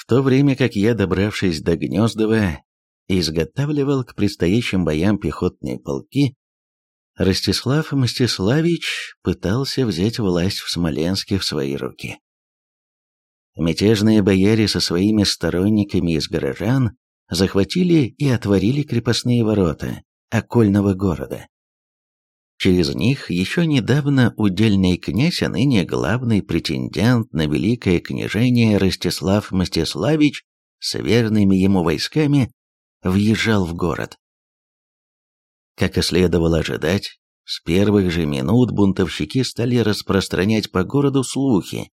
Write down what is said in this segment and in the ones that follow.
В то время как я, добравшись до Гнездова, изготавливал к предстоящим боям пехотные полки, Ростислав Мстиславич пытался взять власть в Смоленске в свои руки. Мятежные бояре со своими сторонниками из горожан захватили и отворили крепостные ворота окольного города. Через них еще недавно удельный князь, а ныне главный претендент на великое княжение Ростислав Мстиславич с верными ему войсками въезжал в город. Как и следовало ожидать, с первых же минут бунтовщики стали распространять по городу слухи,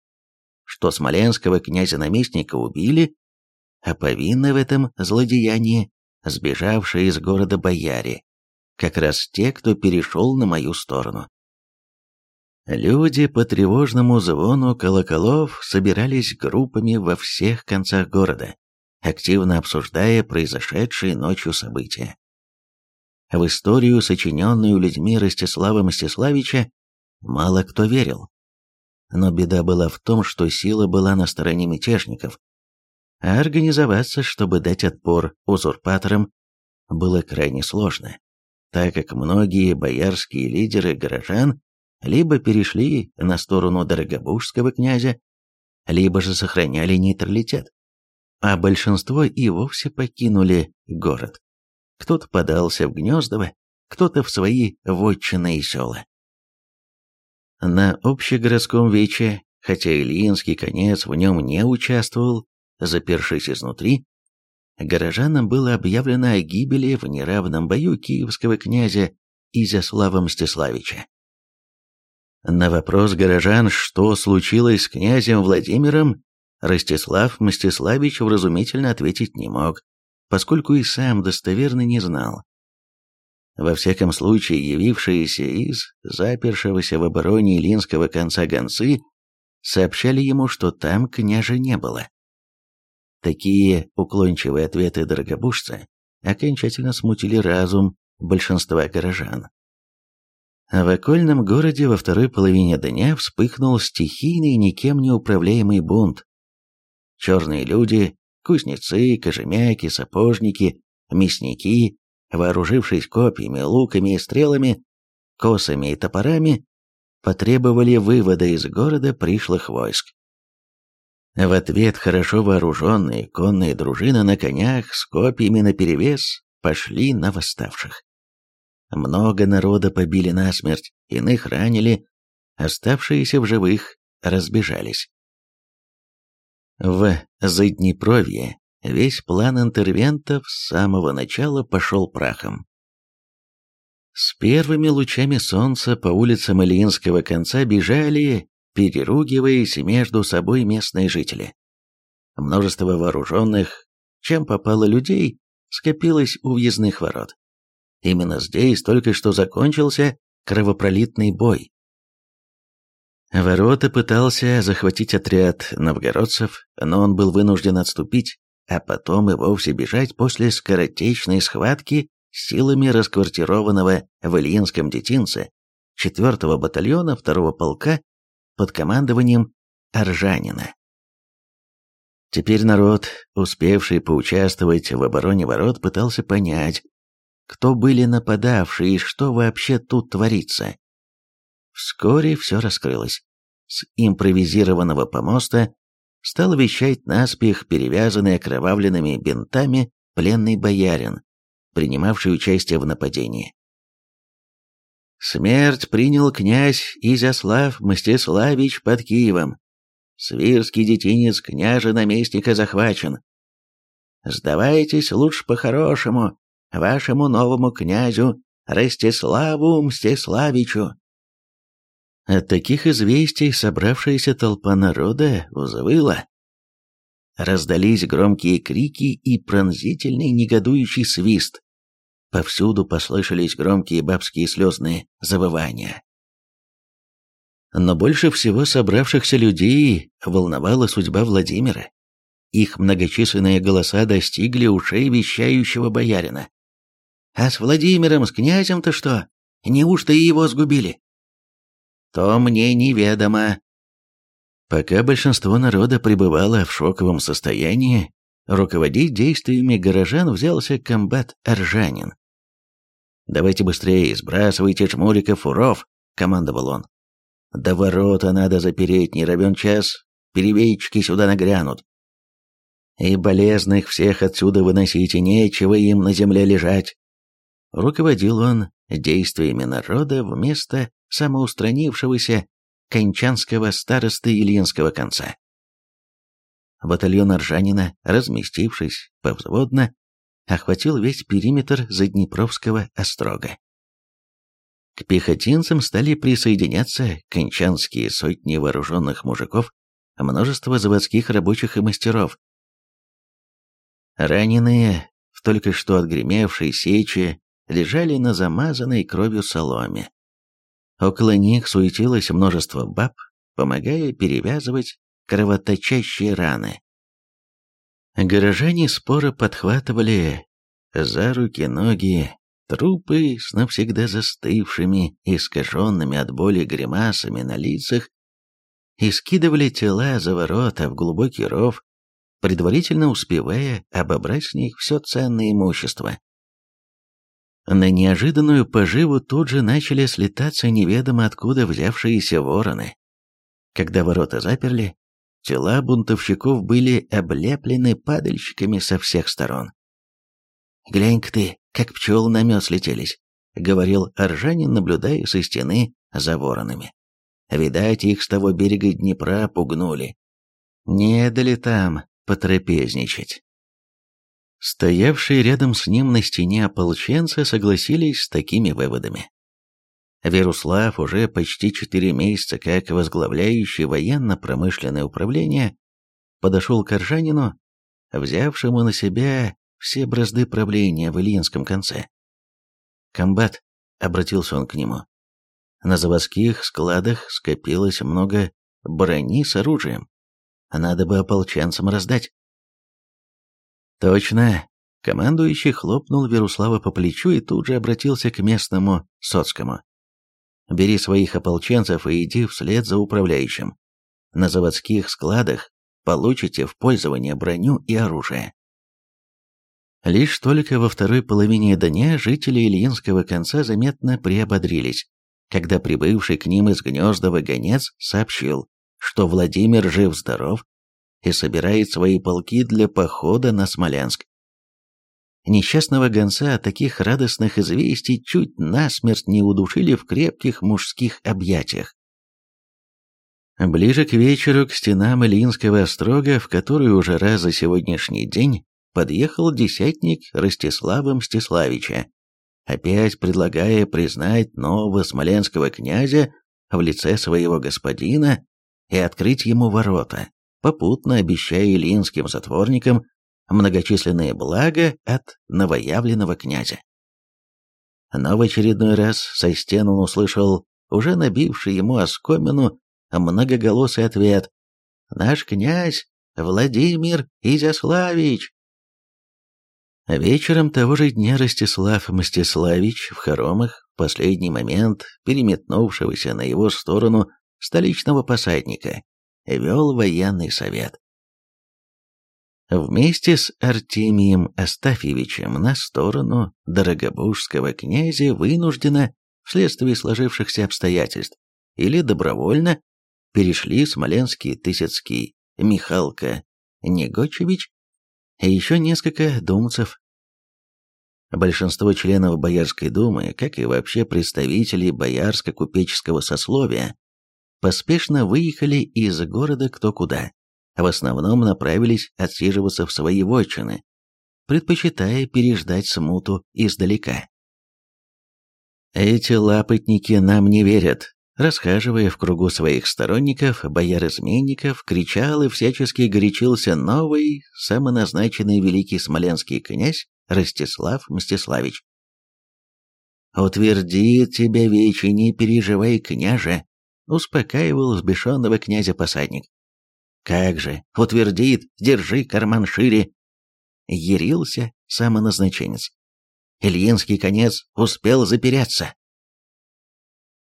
что смоленского князя-наместника убили, а повинны в этом злодеянии сбежавшие из города бояре, как раз те, кто перешел на мою сторону. Люди по тревожному звону колоколов собирались группами во всех концах города, активно обсуждая произошедшие ночью события. В историю, сочиненную людьми Ростислава Мстиславича, мало кто верил. Но беда была в том, что сила была на стороне мятежников, а организоваться, чтобы дать отпор узурпаторам, было крайне сложно, так как многие боярские лидеры горожан либо перешли на сторону Дорогобужского князя, либо же сохраняли нейтралитет, а большинство и вовсе покинули город. Кто-то подался в Гнездово, кто-то в свои вотчины и села. На общегородском вече, хотя Ильинский конец в нем не участвовал, запершись изнутри, горожанам было объявлено о гибели в неравном бою киевского князя Изяслава Мстиславича. На вопрос горожан, что случилось с князем Владимиром, Ростислав Мстиславич вразумительно ответить не мог, поскольку и сам достоверно не знал. Во всяком случае, явившиеся из запершегося в обороне Илинского конца гонцы сообщали ему, что там княжа не было. Такие уклончивые ответы дорогобужца окончательно смутили разум большинства горожан. В окольном городе во второй половине дня вспыхнул стихийный, никем не управляемый бунт. Черные люди, кузнецы, кожемяки, сапожники, мясники, вооружившись копьями, луками и стрелами, косами и топорами, потребовали вывода из города пришлых войск. В ответ хорошо вооруженные конные дружины на конях с копьями наперевес пошли на восставших. Много народа побили насмерть, иных ранили, оставшиеся в живых разбежались. В Заднепровье весь план интервентов с самого начала пошел прахом. С первыми лучами солнца по улицам Ильинского конца бежали, переругиваясь между собой местные жители. Множество вооруженных, чем попало людей, скопилось у въездных ворот. Именно здесь только что закончился кровопролитный бой. Ворота пытался захватить отряд новгородцев, но он был вынужден отступить, а потом и вовсе бежать после скоротечной схватки силами расквартированного в Ильинском детинце 4-го батальона 2-го полка под командованием Аржанина. Теперь народ, успевший поучаствовать в обороне ворот, пытался понять, кто были нападавшие и что вообще тут творится. Вскоре все раскрылось. С импровизированного помоста стал вещать наспех перевязанный окровавленными бинтами пленный боярин, принимавший участие в нападении. Смерть принял князь Изяслав Мстиславич под Киевом. Свирский детинец княжа-наместника захвачен. Сдавайтесь лучше по-хорошему вашему новому князю Ростиславу Мстиславичу. От таких известий собравшаяся толпа народа взвыла. Раздались громкие крики и пронзительный негодующий свист. Повсюду послышались громкие бабские слезные завывания. Но больше всего собравшихся людей волновала судьба Владимира. Их многочисленные голоса достигли ушей вещающего боярина. «А с Владимиром, с князем-то что? Неужто и его сгубили?» то мне неведомо. Пока большинство народа пребывало в шоковом состоянии, руководить действиями горожан взялся комбат Аржанин. «Давайте быстрее, сбрасывайте чмуриков уров», — командовал он. «До ворота надо запереть, не равен час, перевейчики сюда нагрянут. И болезных всех отсюда выносите, нечего им на земле лежать». Руководил он действиями народа вместо самоустранившегося кончанского старосты Ильинского конца. Батальон Аржанина, разместившись повзводно, охватил весь периметр Заднепровского острога. К пехотинцам стали присоединяться кончанские сотни вооруженных мужиков, множество заводских рабочих и мастеров. Раненые в только что отгремевшей сече лежали на замазанной кровью соломе. Около них суетилось множество баб, помогая перевязывать кровоточащие раны. Горожане споро подхватывали за руки ноги трупы с навсегда застывшими, искаженными от боли гримасами на лицах и скидывали тела за ворота в глубокий ров, предварительно успевая обобрать с них все ценное имущество. На неожиданную поживу тут же начали слетаться неведомо откуда взявшиеся вороны. Когда ворота заперли, тела бунтовщиков были облеплены падальщиками со всех сторон. «Глянь-ка ты, как пчел на мед слетелись», — говорил Аржанин, наблюдая со стены за воронами. «Видать, их с того берега Днепра пугнули. Не дали там потрапезничать». Стоявшие рядом с ним на стене ополченцы согласились с такими выводами. Веруслав уже почти четыре месяца как возглавляющий военно-промышленное управление подошел к Аржанину, взявшему на себя все бразды правления в Ильинском конце. «Комбат», — обратился он к нему, — «на заводских складах скопилось много брони с оружием. Надо бы ополченцам раздать». «Точно!» Командующий хлопнул Веруслава по плечу и тут же обратился к местному соцкому. «Бери своих ополченцев и иди вслед за управляющим. На заводских складах получите в пользование броню и оружие». Лишь только во второй половине дня жители Ильинского конца заметно приободрились, когда прибывший к ним из Гнездова гонец сообщил, что Владимир жив-здоров и собирает свои полки для похода на Смоленск. Несчастного гонца таких радостных известий чуть насмерть не удушили в крепких мужских объятиях. Ближе к вечеру к стенам Ильинского острога, в который уже раз за сегодняшний день подъехал десятник Ростислава Мстиславича, опять предлагая признать нового смоленского князя в лице своего господина и открыть ему ворота попутно обещая ильинским затворникам многочисленные блага от новоявленного князя. Но в очередной раз со стен он услышал уже набивший ему оскомину многоголосый ответ «Наш князь Владимир Изяславич!» Вечером того же дня Ростислав Мстиславич в хоромах в последний момент переметнувшегося на его сторону столичного посадника вел военный совет. Вместе с Артемием Астафьевичем на сторону Дорогобужского князя вынужденно, вследствие сложившихся обстоятельств, или добровольно перешли Смоленский Тысяцкий, Михалка, Негочевич и еще несколько думцев. Большинство членов Боярской думы, как и вообще представителей боярско-купеческого сословия, поспешно выехали из города кто куда, в основном направились отсиживаться в свои вотчины, предпочитая переждать смуту издалека. Эти лапотники нам не верят, расхаживая в кругу своих сторонников, бояр-изменников, кричал и всячески горячился новый, самоназначенный великий смоленский князь Ростислав Мстиславич. «Утвердит тебя вече, не переживай, княже, успокаивал взбешенного князя посадник. «Как же, утвердит, держи карман шире!» Ярился самоназначенец. Ильинский конец успел запереться.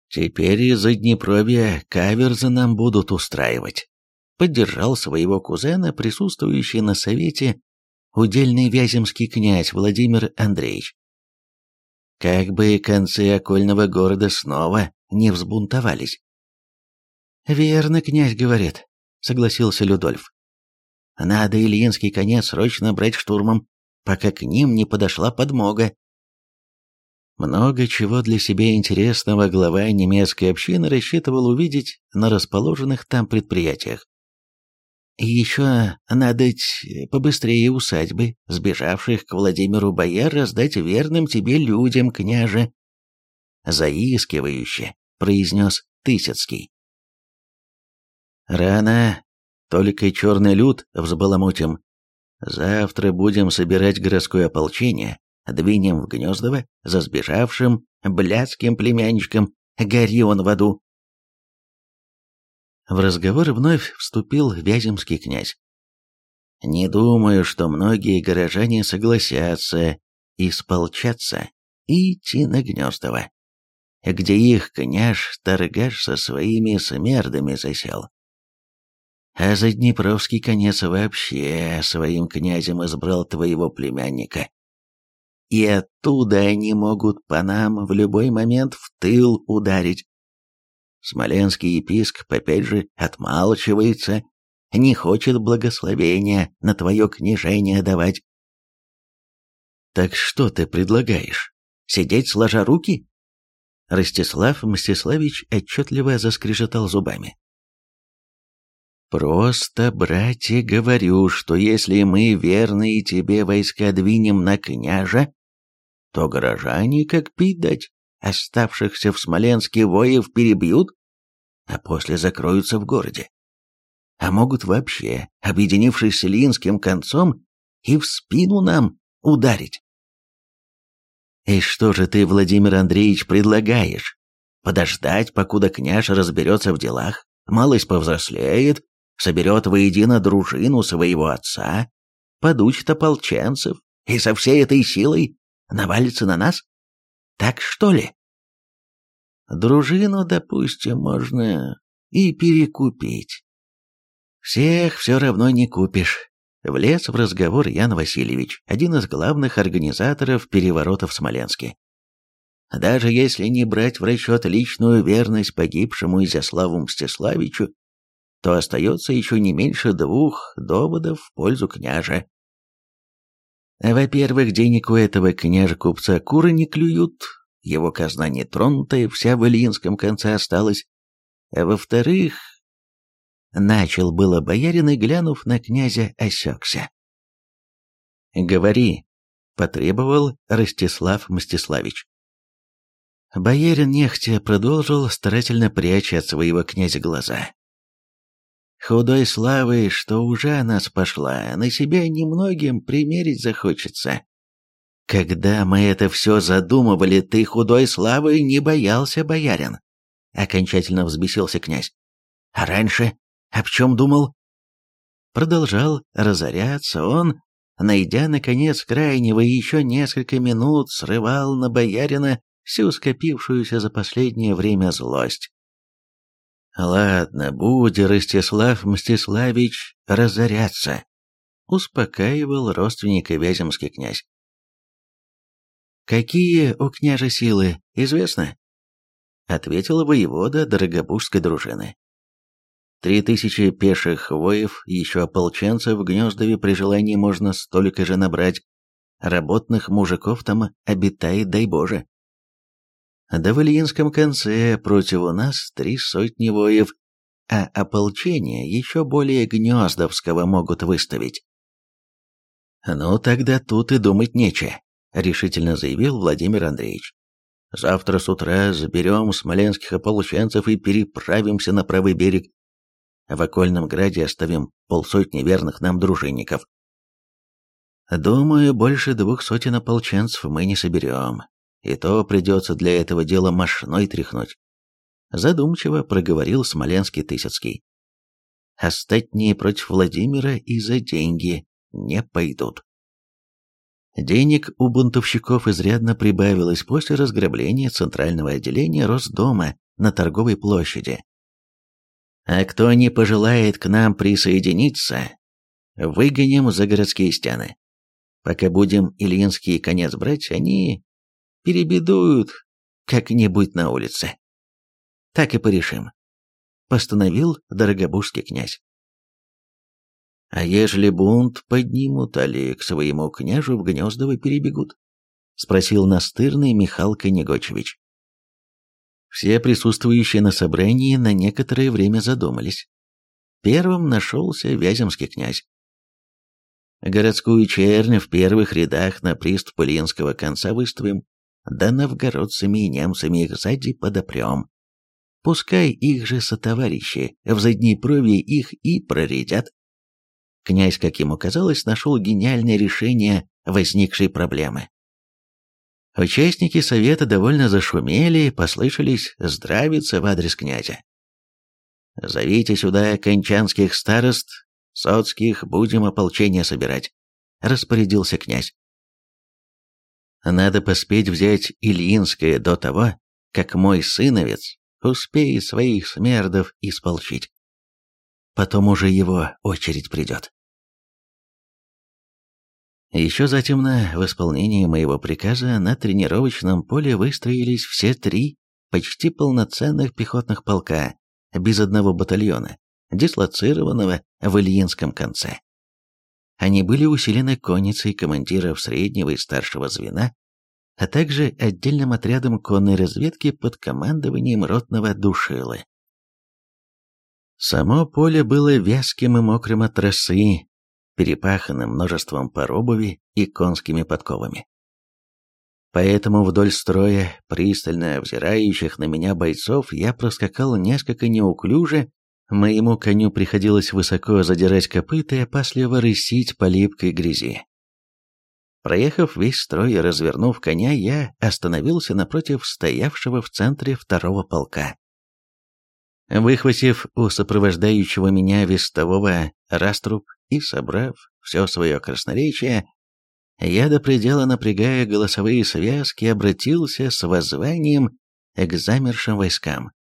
«Теперь из-за Днепровья каверзы нам будут устраивать», поддержал своего кузена, присутствующий на совете удельный вяземский князь Владимир Андреевич. Как бы концы окольного города снова не взбунтовались. «Верно, князь говорит», — согласился Людольф. «Надо Ильинский конец срочно брать штурмом, пока к ним не подошла подмога». Много чего для себя интересного глава немецкой общины рассчитывал увидеть на расположенных там предприятиях. И еще надо побыстрее усадьбы, сбежавших к Владимиру бояр, раздать верным тебе людям, княже. Заискивающе, произнес Тысяцкий. Рано, только черный люд взбаламутим. Завтра будем собирать городское ополчение, двинем в Гнездово за сбежавшим блядским племянничком, гори он в аду. В разговор вновь вступил Вяземский князь. «Не думаю, что многие горожане согласятся исполчаться и идти на Гнездово, где их княж торгаш со своими смердами засел. А за Днепровский конец вообще своим князем избрал твоего племянника. И оттуда они могут по нам в любой момент в тыл ударить. Смоленский епископ опять же отмалчивается, не хочет благословения на твое княжение давать. Так что ты предлагаешь? Сидеть сложа руки? Ростислав Мстиславич отчетливо заскрежетал зубами. Просто, братья, говорю, что если мы верные тебе войска двинем на княжа, то горожане, как пить дать, оставшихся в Смоленске воев перебьют, а после закроются в городе. А могут вообще, объединившись с Ильинским концом, и в спину нам ударить. И что же ты, Владимир Андреевич, предлагаешь? Подождать, покуда княж разберется в делах, малость повзрослеет, соберет воедино дружину своего отца, подучит ополченцев и со всей этой силой навалится на нас? Так что ли? Дружину, допустим, можно и перекупить. Всех все равно не купишь. Влез в разговор Ян Васильевич, один из главных организаторов переворота в Смоленске. Даже если не брать в расчет личную верность погибшему Изяславу Мстиславичу, то остается еще не меньше двух доводов в пользу княжа. Во-первых, денег у этого княжа-купца куры не клюют, его казна нетронутая, вся в Ильинском конце осталась. А во-вторых, начал было боярин и, глянув на князя, осекся. «Говори», — потребовал Ростислав Мстиславич. Боярин нехтя продолжил, старательно пряча от своего князя глаза. Худой славой, что уже нас пошла, на себя немногим примерить захочется. Когда мы это все задумывали, ты худой славы не боялся, боярин. Окончательно взбесился князь. А раньше об чем думал? Продолжал разоряться он, найдя, наконец, крайнего еще несколько минут срывал на боярина всю скопившуюся за последнее время злость. «Ладно, будь, Ростислав Мстиславич, разоряться», — успокаивал родственника Вяземский князь. «Какие у княжа силы, известно?» — ответила воевода Дорогобужской дружины. «Три тысячи пеших воев, еще ополченцев в Гнездове при желании можно столько же набрать. Работных мужиков там обитает, дай Боже. Да в Ильинском конце против нас три сотни воев, а ополчение еще более Гнездовского могут выставить. Ну, тогда тут и думать нечего, решительно заявил Владимир Андреевич. Завтра с утра заберем смоленских ополченцев и переправимся на правый берег. В окольном граде оставим полсотни верных нам дружинников. Думаю, больше двух сотен ополченцев мы не соберем, и то придется для этого дела мошной тряхнуть. Задумчиво проговорил Смоленский Тысяцкий. Остатние против Владимира и за деньги не пойдут. Денег у бунтовщиков изрядно прибавилось после разграбления центрального отделения Росдома на торговой площади. А кто не пожелает к нам присоединиться, выгоним за городские стены. Пока будем Ильинский конец брать, они перебедуют как-нибудь на улице. Так и порешим. Постановил дорогобужский князь. А ежели бунт поднимут, али к своему княжу в Гнездово перебегут? Спросил настырный Михал Конегочевич. Все присутствующие на собрании на некоторое время задумались. Первым нашелся Вяземский князь. Городскую чернь в первых рядах на приступ Ильинского конца выставим, да новгородцами и немцами их сзади подопрем. Пускай их же сотоварищи в Заднепровье их и проредят. Князь, как ему казалось, нашел гениальное решение возникшей проблемы. Участники совета довольно зашумели, послышались здравицы в адрес князя. «Зовите сюда кончанских старост, соцких, будем ополчение собирать», — распорядился князь. «Надо поспеть взять Ильинское до того, как мой сыновец успеет своих смердов исполчить. Потом уже его очередь придет». Еще затемно, в исполнении моего приказа, на тренировочном поле выстроились все три почти полноценных пехотных полка, без одного батальона, дислоцированного в Ильинском конце. Они были усилены конницей командиров среднего и старшего звена, а также отдельным отрядом конной разведки под командованием ротного Душилы. Само поле было вязким и мокрым от росы, перепаханным множеством пар и конскими подковами. Поэтому вдоль строя, пристально взирающих на меня бойцов, я проскакал несколько неуклюже, моему коню приходилось высоко задирать копыта и опасливо рысить по липкой грязи. Проехав весь строй и развернув коня, я остановился напротив стоявшего в центре второго полка. Выхватив у сопровождающего меня вестового раструб и собрав все свое красноречие, я до предела напрягая голосовые связки обратился с воззванием к замершим войскам.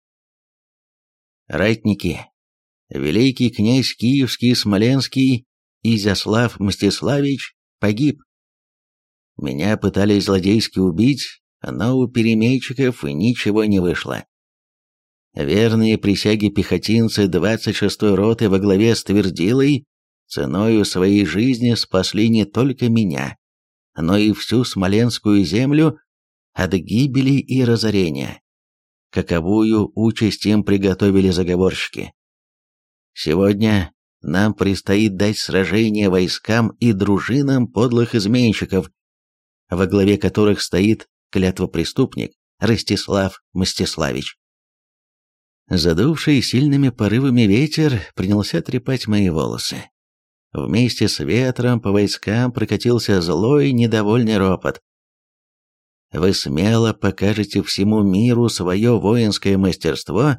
Ратники, великий князь Киевский Смоленский Изяслав Мстиславич погиб. Меня пытались злодейски убить, но у перемейчиков ничего не вышло. Верные присяги пехотинцы 26-й роты во главе с Твердилой ценою своей жизни спасли не только меня, но и всю Смоленскую землю от гибели и разорения. Каковую участь им приготовили заговорщики. Сегодня нам предстоит дать сражение войскам и дружинам подлых изменщиков, во главе которых стоит клятвопреступник Ростислав Мстиславич. Задувший сильными порывами ветер принялся трепать мои волосы. Вместе с ветром по войскам прокатился злой недовольный ропот. Вы смело покажете всему миру свое воинское мастерство,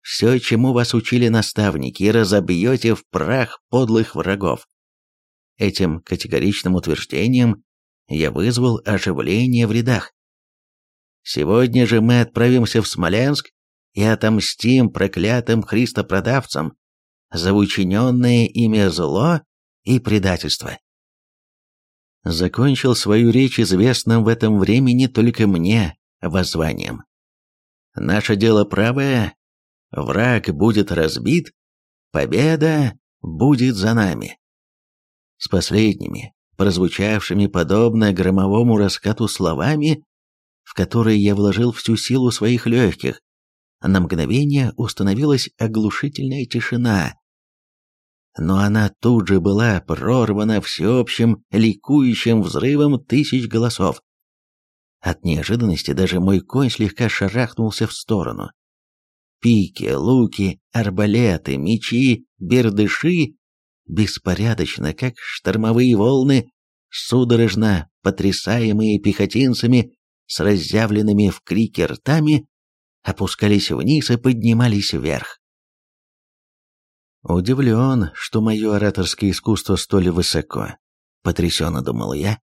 все, чему вас учили наставники, и разобьете в прах подлых врагов. Этим категоричным утверждением я вызвал оживление в рядах. Сегодня же мы отправимся в Смоленск и отомстим проклятым христопродавцам за учиненное ими зло и предательство. Закончил свою речь известным в этом времени только мне воззванием. Наше дело правое, враг будет разбит, победа будет за нами. С последними, прозвучавшими подобно громовому раскату словами, в которые я вложил всю силу своих легких, на мгновение установилась оглушительная тишина. Но она тут же была прорвана всеобщим ликующим взрывом тысяч голосов. От неожиданности даже мой конь слегка шарахнулся в сторону. Пики, луки, арбалеты, мечи, бердыши беспорядочно, как штормовые волны, судорожно потрясаемые пехотинцами с разъявленными в крике ртами, опускались вниз и поднимались вверх. Удивлен, что мое ораторское искусство столь высоко, потрясенно думал я,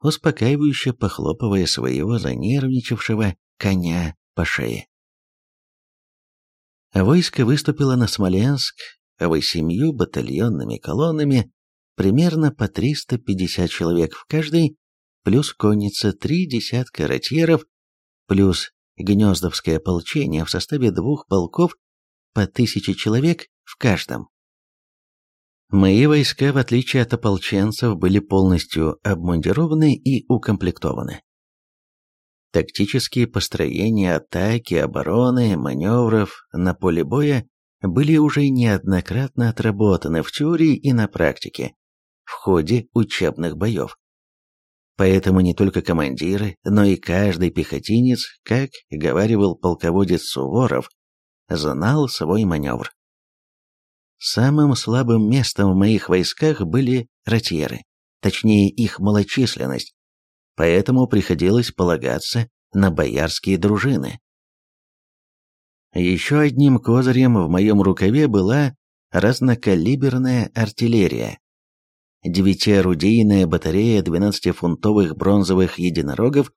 успокаивающе похлопывая своего занервничавшего коня по шее. Войско выступило на Смоленск восемью батальонными колоннами, примерно по 350 человек в каждой, плюс конница три десятка ротьеров, плюс гнездовское ополчение в составе двух полков по тысяче человек в каждом. Мои войска, в отличие от ополченцев, были полностью обмундированы и укомплектованы. Тактические построения атаки, обороны, маневров на поле боя были уже неоднократно отработаны в теории и на практике в ходе учебных боев. Поэтому не только командиры, но и каждый пехотинец, как говаривал полководец Суворов, знал свой маневр. Самым слабым местом в моих войсках были ротьеры, точнее их малочисленность, поэтому приходилось полагаться на боярские дружины. Еще одним козырем в моем рукаве была разнокалиберная артиллерия. Девятиорудийная батарея 12-фунтовых бронзовых единорогов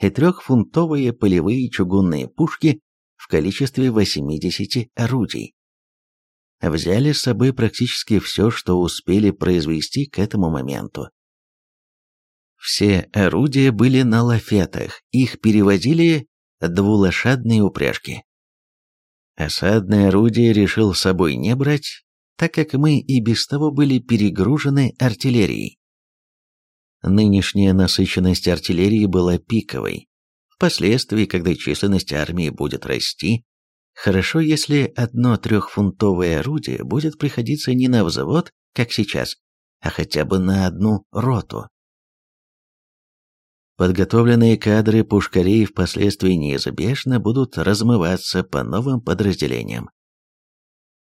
и трехфунтовые полевые чугунные пушки в количестве 80 орудий взяли с собой практически все, что успели произвести к этому моменту. Все орудия были на лафетах, их перевозили двулошадные упряжки. Осадное орудие решил с собой не брать, так как мы и без того были перегружены артиллерией. Нынешняя насыщенность артиллерии была пиковой. Впоследствии, когда численность армии будет расти, Хорошо, если одно трехфунтовое орудие будет приходиться не на взвод, как сейчас, а хотя бы на одну роту. Подготовленные кадры пушкарей впоследствии неизбежно будут размываться по новым подразделениям.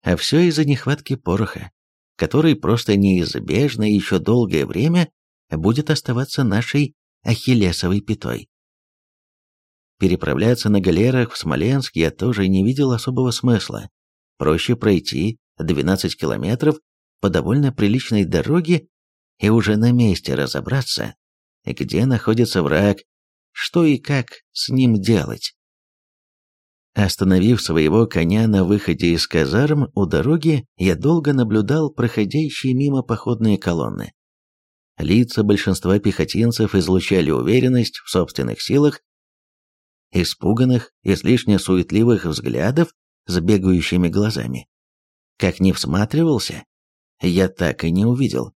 А все из-за нехватки пороха, который просто неизбежно еще долгое время будет оставаться нашей ахиллесовой пятой. Переправляться на галерах в Смоленск я тоже не видел особого смысла. Проще пройти 12 километров по довольно приличной дороге и уже на месте разобраться, где находится враг, что и как с ним делать. Остановив своего коня на выходе из казарм у дороги, я долго наблюдал проходящие мимо походные колонны. Лица большинства пехотинцев излучали уверенность в собственных силах испуганных, излишне суетливых взглядов с бегающими глазами. Как не всматривался, я так и не увидел.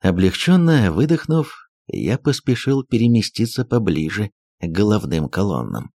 Облегченно выдохнув, я поспешил переместиться поближе к головным колоннам.